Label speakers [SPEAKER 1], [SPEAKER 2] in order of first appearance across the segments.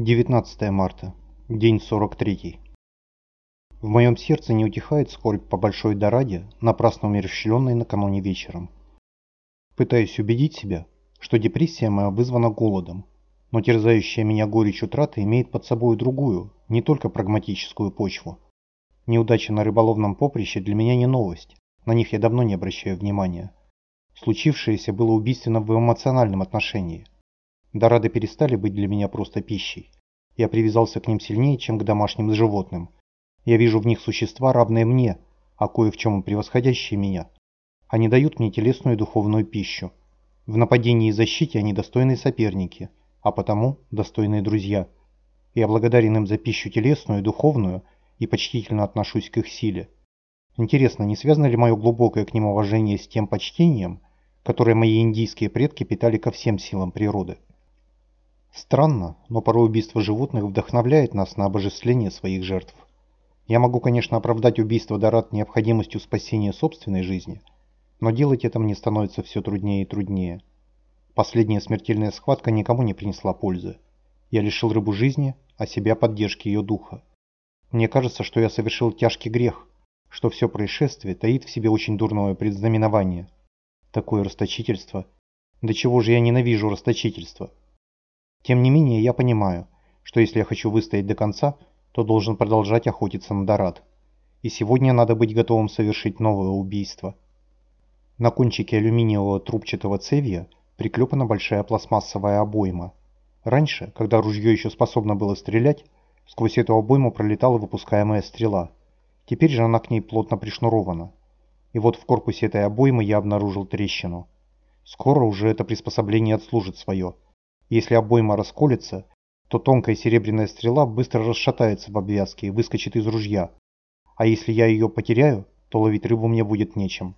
[SPEAKER 1] 19 марта. День 43. В моем сердце не утихает скорбь по большой дораде, напрасно умерщвленной накануне вечером. Пытаюсь убедить себя, что депрессия моя вызвана голодом, но терзающая меня горечь утраты имеет под собой другую, не только прагматическую почву. Неудача на рыболовном поприще для меня не новость, на них я давно не обращаю внимания. Случившееся было убийственно в эмоциональном отношении – Дорады перестали быть для меня просто пищей. Я привязался к ним сильнее, чем к домашним животным. Я вижу в них существа, равные мне, а кое в чем превосходящие меня. Они дают мне телесную и духовную пищу. В нападении и защите они достойные соперники, а потому достойные друзья. Я благодарен им за пищу телесную и духовную и почтительно отношусь к их силе. Интересно, не связано ли мое глубокое к ним уважение с тем почтением, которое мои индийские предки питали ко всем силам природы? Странно, но порой убийство животных вдохновляет нас на обожествление своих жертв. Я могу, конечно, оправдать убийство Дорат необходимостью спасения собственной жизни, но делать это мне становится все труднее и труднее. Последняя смертельная схватка никому не принесла пользы. Я лишил рыбу жизни, а себя поддержки ее духа. Мне кажется, что я совершил тяжкий грех, что все происшествие таит в себе очень дурное предзнаменование. Такое расточительство. До чего же я ненавижу расточительство? Тем не менее, я понимаю, что если я хочу выстоять до конца, то должен продолжать охотиться на Дорад. И сегодня надо быть готовым совершить новое убийство. На кончике алюминиевого трубчатого цевья приклепана большая пластмассовая обойма. Раньше, когда ружье еще способно было стрелять, сквозь эту обойму пролетала выпускаемая стрела. Теперь же она к ней плотно пришнурована. И вот в корпусе этой обоймы я обнаружил трещину. Скоро уже это приспособление отслужит свое – если обойма расколется, то тонкая серебряная стрела быстро расшатается в обвязке и выскочит из ружья. А если я ее потеряю, то ловить рыбу мне будет нечем.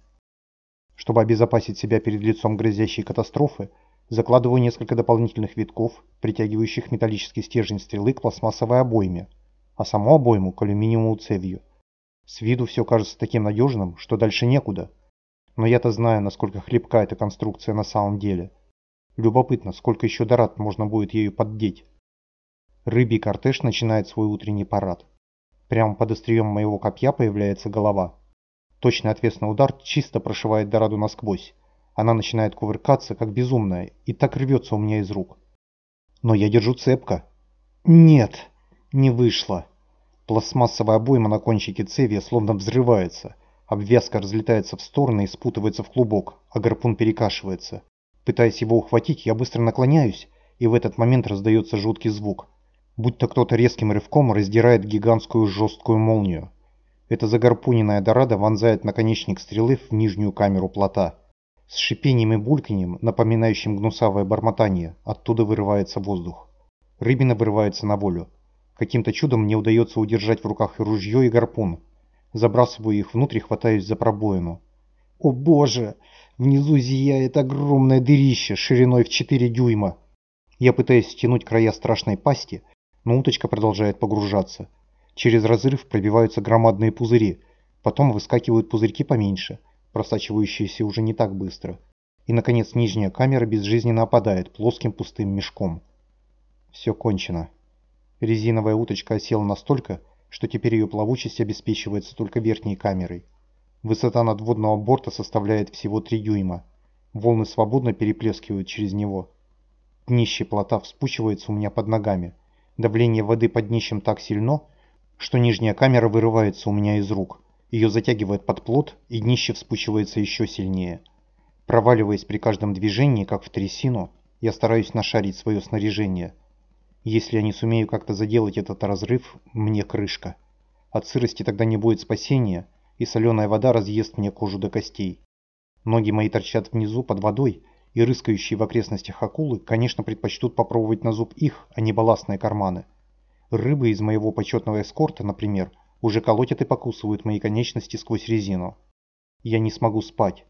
[SPEAKER 1] Чтобы обезопасить себя перед лицом грозящей катастрофы, закладываю несколько дополнительных витков, притягивающих металлический стержень стрелы к пластмассовой обойме, а саму обойму к алюминиевому цевью. С виду все кажется таким надежным, что дальше некуда. Но я-то знаю, насколько хлипка эта конструкция на самом деле – Любопытно, сколько еще дорад можно будет ею поддеть. Рыбий кортеж начинает свой утренний парад. Прямо под острием моего копья появляется голова. Точный ответственный удар чисто прошивает дораду насквозь. Она начинает кувыркаться, как безумная, и так рвется у меня из рук. Но я держу цепко. Нет, не вышло. Пластмассовая обойма на кончике цевья словно взрывается. Обвязка разлетается в стороны и спутывается в клубок, а гарпун перекашивается. Пытаясь его ухватить, я быстро наклоняюсь, и в этот момент раздается жуткий звук. Будто кто-то резким рывком раздирает гигантскую жесткую молнию. Эта загорпуненная дорада вонзает наконечник стрелы в нижнюю камеру плота. С шипением и бульканьем, напоминающим гнусавое бормотание, оттуда вырывается воздух. Рыбина вырывается на волю. Каким-то чудом мне удается удержать в руках и ружье, и гарпун. Забрасываю их внутрь и хватаюсь за пробоину. «О боже!» Внизу зияет огромное дырище шириной в 4 дюйма. Я пытаюсь стянуть края страшной пасти, но уточка продолжает погружаться. Через разрыв пробиваются громадные пузыри, потом выскакивают пузырьки поменьше, просачивающиеся уже не так быстро. И, наконец, нижняя камера безжизненно опадает плоским пустым мешком. Все кончено. Резиновая уточка осела настолько, что теперь ее плавучесть обеспечивается только верхней камерой. Высота надводного борта составляет всего 3 дюйма. Волны свободно переплескивают через него. Днище плота вспучивается у меня под ногами. Давление воды под днищем так сильно, что нижняя камера вырывается у меня из рук. Ее затягивает под плот, и днище вспучивается еще сильнее. Проваливаясь при каждом движении, как в трясину, я стараюсь нашарить свое снаряжение. Если я не сумею как-то заделать этот разрыв, мне крышка. От сырости тогда не будет спасения, и соленая вода разъест мне кожу до костей. Ноги мои торчат внизу под водой, и рыскающие в окрестностях акулы, конечно, предпочтут попробовать на зуб их, а не балластные карманы. Рыбы из моего почетного эскорта, например, уже колотят и покусывают мои конечности сквозь резину. Я не смогу спать.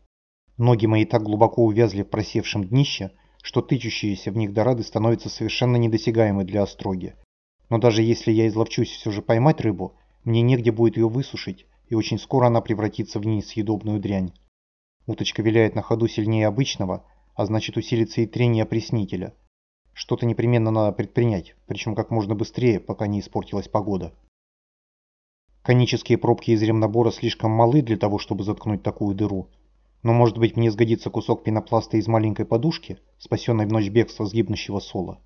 [SPEAKER 1] Ноги мои так глубоко увязли в просевшем днище, что тычущиеся в них дорады становятся совершенно недосягаемы для остроги. Но даже если я изловчусь все же поймать рыбу, мне негде будет ее высушить, и очень скоро она превратится в несъедобную дрянь. Уточка виляет на ходу сильнее обычного, а значит усилится и трение опреснителя. Что-то непременно надо предпринять, причем как можно быстрее, пока не испортилась погода. Конические пробки из ремнабора слишком малы для того, чтобы заткнуть такую дыру. Но может быть мне сгодится кусок пенопласта из маленькой подушки, спасенной в ночь бегства с гибнущего сола.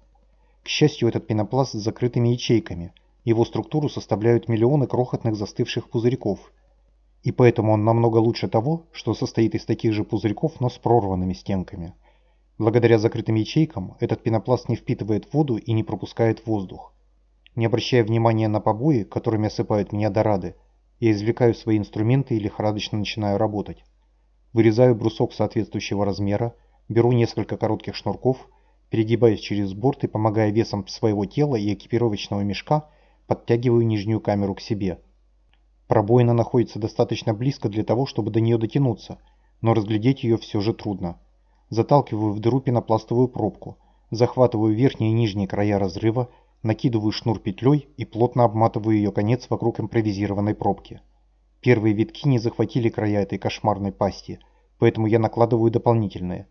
[SPEAKER 1] К счастью, этот пенопласт с закрытыми ячейками. Его структуру составляют миллионы крохотных застывших пузырьков. И поэтому он намного лучше того, что состоит из таких же пузырьков, но с прорванными стенками. Благодаря закрытым ячейкам этот пенопласт не впитывает воду и не пропускает воздух. Не обращая внимания на побои, которыми осыпают меня дорады, я извлекаю свои инструменты и лихорадочно начинаю работать. Вырезаю брусок соответствующего размера, беру несколько коротких шнурков, перегибаюсь через борт и, помогая весом своего тела и экипировочного мешка, подтягиваю нижнюю камеру к себе. Пробоина находится достаточно близко для того, чтобы до нее дотянуться, но разглядеть ее все же трудно. Заталкиваю в дыру пенопластовую пробку, захватываю верхние и нижние края разрыва, накидываю шнур петлей и плотно обматываю ее конец вокруг импровизированной пробки. Первые витки не захватили края этой кошмарной пасти, поэтому я накладываю дополнительные.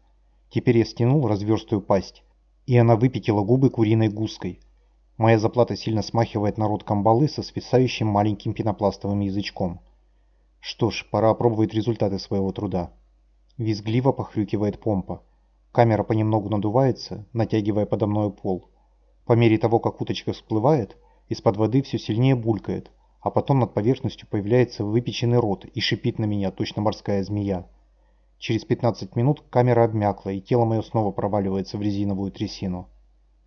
[SPEAKER 1] Теперь я стянул разверстую пасть, и она выпятила губы куриной гуской. Моя заплата сильно смахивает на рот камбалы со свисающим маленьким пенопластовым язычком. Что ж, пора опробовать результаты своего труда. Визгливо похрюкивает помпа. Камера понемногу надувается, натягивая подо мною пол. По мере того, как уточка всплывает, из-под воды все сильнее булькает, а потом над поверхностью появляется выпеченный рот и шипит на меня, точно морская змея. Через 15 минут камера обмякла, и тело мое снова проваливается в резиновую трясину.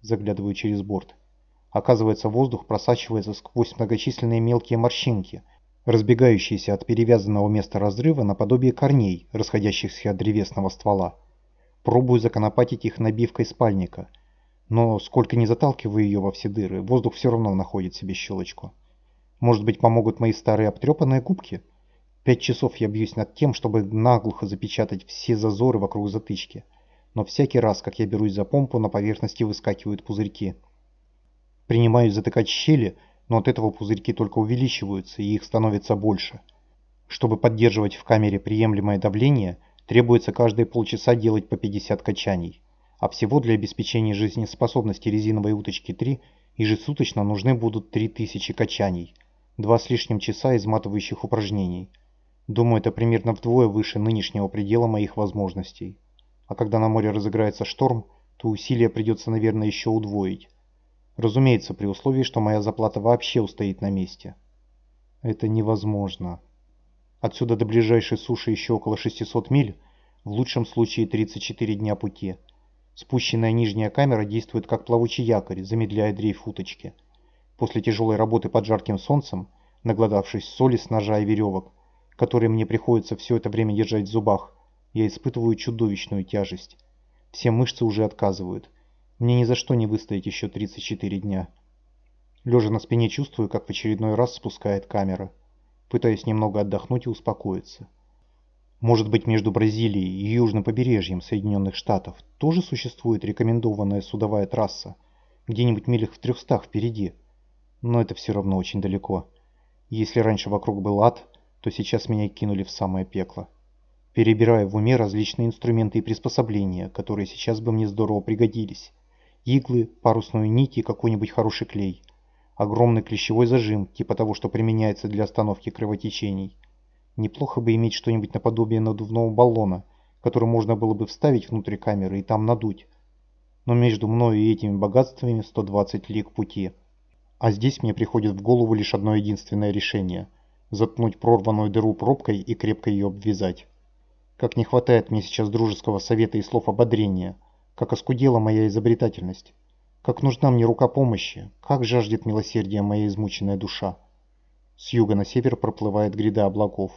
[SPEAKER 1] Заглядываю через борт. Оказывается, воздух просачивается сквозь многочисленные мелкие морщинки – разбегающиеся от перевязанного места разрыва наподобие корней, расходящихся от древесного ствола. Пробую законопатить их набивкой спальника, но сколько не заталкиваю ее во все дыры, воздух все равно находит себе щелочку. Может быть, помогут мои старые обтрепанные губки? Пять часов я бьюсь над тем, чтобы наглухо запечатать все зазоры вокруг затычки. Но всякий раз, как я берусь за помпу, на поверхности выскакивают пузырьки. Принимаюсь затыкать щели, но от этого пузырьки только увеличиваются и их становится больше. Чтобы поддерживать в камере приемлемое давление, требуется каждые полчаса делать по 50 качаний, а всего для обеспечения жизнеспособности резиновой уточки 3 ежесуточно нужны будут 3000 качаний, два с лишним часа изматывающих упражнений. Думаю, это примерно вдвое выше нынешнего предела моих возможностей. А когда на море разыграется шторм, то усилия придется, наверное, еще удвоить. Разумеется, при условии, что моя заплата вообще устоит на месте. Это невозможно. Отсюда до ближайшей суши еще около 600 миль, в лучшем случае 34 дня пути. Спущенная нижняя камера действует как плавучий якорь, замедляя дрейф уточки. После тяжелой работы под жарким солнцем, нагладавшись соли с ножа и веревок, которые мне приходится все это время держать в зубах, я испытываю чудовищную тяжесть. Все мышцы уже отказывают. Мне ни за что не выстоять еще 34 дня. Лежа на спине чувствую, как в очередной раз спускает камера. Пытаюсь немного отдохнуть и успокоиться. Может быть, между Бразилией и южным побережьем Соединенных Штатов тоже существует рекомендованная судовая трасса, где-нибудь милях в трехстах впереди. Но это все равно очень далеко. Если раньше вокруг был ад, то сейчас меня кинули в самое пекло. Перебирая в уме различные инструменты и приспособления, которые сейчас бы мне здорово пригодились иглы, парусную нить и какой-нибудь хороший клей. Огромный клещевой зажим, типа того, что применяется для остановки кровотечений. Неплохо бы иметь что-нибудь наподобие надувного баллона, который можно было бы вставить внутрь камеры и там надуть. Но между мною и этими богатствами 120 лиг пути. А здесь мне приходит в голову лишь одно единственное решение – заткнуть прорванную дыру пробкой и крепко ее обвязать. Как не хватает мне сейчас дружеского совета и слов ободрения – как оскудела моя изобретательность, как нужна мне рука помощи, как жаждет милосердия моя измученная душа. С юга на север проплывает гряда облаков.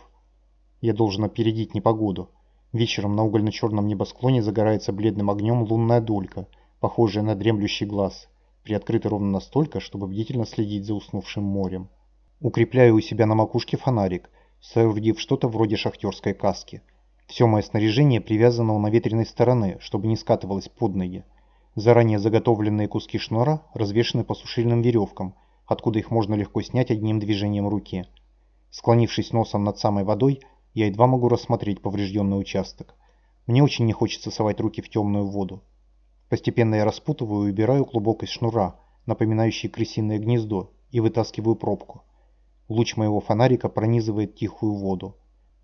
[SPEAKER 1] Я должен опередить непогоду. Вечером на угольно-черном небосклоне загорается бледным огнем лунная долька, похожая на дремлющий глаз, приоткрытый ровно настолько, чтобы бдительно следить за уснувшим морем. Укрепляю у себя на макушке фонарик, соорудив что-то вроде шахтерской каски – все мое снаряжение привязано у наветренной стороны, чтобы не скатывалось под ноги. Заранее заготовленные куски шнура развешаны по сушильным веревкам, откуда их можно легко снять одним движением руки. Склонившись носом над самой водой, я едва могу рассмотреть поврежденный участок. Мне очень не хочется совать руки в темную воду. Постепенно я распутываю и убираю клубок из шнура, напоминающий крысиное гнездо, и вытаскиваю пробку. Луч моего фонарика пронизывает тихую воду.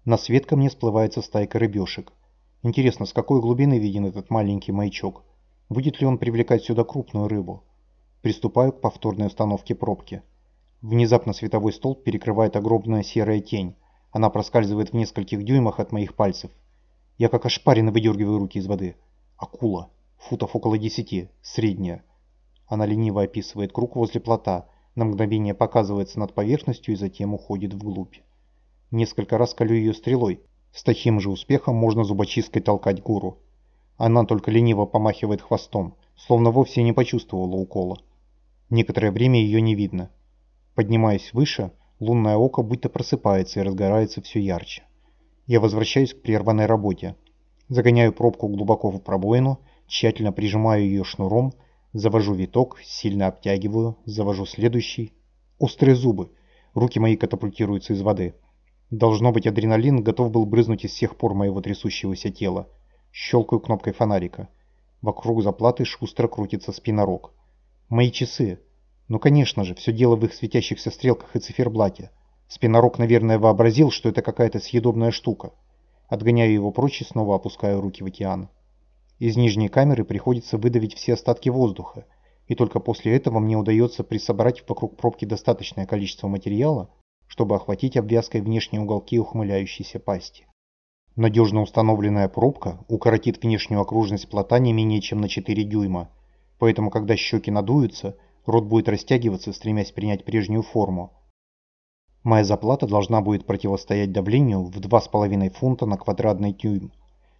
[SPEAKER 1] На свет ко мне всплывается стайка рыбешек. Интересно, с какой глубины виден этот маленький маячок? Будет ли он привлекать сюда крупную рыбу? Приступаю к повторной установке пробки. Внезапно световой столб перекрывает огромная серая тень. Она проскальзывает в нескольких дюймах от моих пальцев. Я как ошпаренно выдергиваю руки из воды. Акула. Футов около десяти. Средняя. Она лениво описывает круг возле плота, на мгновение показывается над поверхностью и затем уходит вглубь. Несколько раз колю ее стрелой. С таким же успехом можно зубочисткой толкать гуру. Она только лениво помахивает хвостом, словно вовсе не почувствовала укола. Некоторое время ее не видно. Поднимаясь выше, лунное око будто просыпается и разгорается все ярче. Я возвращаюсь к прерванной работе. Загоняю пробку глубоко в пробоину, тщательно прижимаю ее шнуром, завожу виток, сильно обтягиваю, завожу следующий. Острые зубы. Руки мои катапультируются из воды. Должно быть, адреналин готов был брызнуть из всех пор моего трясущегося тела. Щелкаю кнопкой фонарика. Вокруг заплаты шустро крутится спинорог. Мои часы. Ну конечно же, все дело в их светящихся стрелках и циферблате. Спинорог, наверное, вообразил, что это какая-то съедобная штука. Отгоняю его прочь и снова опускаю руки в океан. Из нижней камеры приходится выдавить все остатки воздуха, и только после этого мне удается присобрать вокруг пробки достаточное количество материала, чтобы охватить обвязкой внешние уголки ухмыляющейся пасти. Надежно установленная пробка укоротит внешнюю окружность плота не менее чем на 4 дюйма, поэтому когда щеки надуются, рот будет растягиваться, стремясь принять прежнюю форму. Моя заплата должна будет противостоять давлению в 2,5 фунта на квадратный дюйм.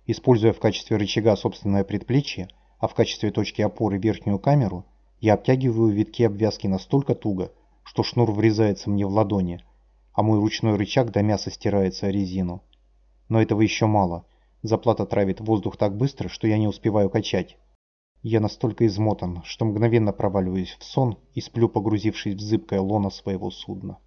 [SPEAKER 1] Используя в качестве рычага собственное предплечье, а в качестве точки опоры верхнюю камеру, я обтягиваю витки обвязки настолько туго, что шнур врезается мне в ладони, а мой ручной рычаг до мяса стирается резину. Но этого еще мало. Заплата травит воздух так быстро, что я не успеваю качать. Я настолько измотан, что мгновенно проваливаюсь в сон и сплю, погрузившись в зыбкое лоно своего судна.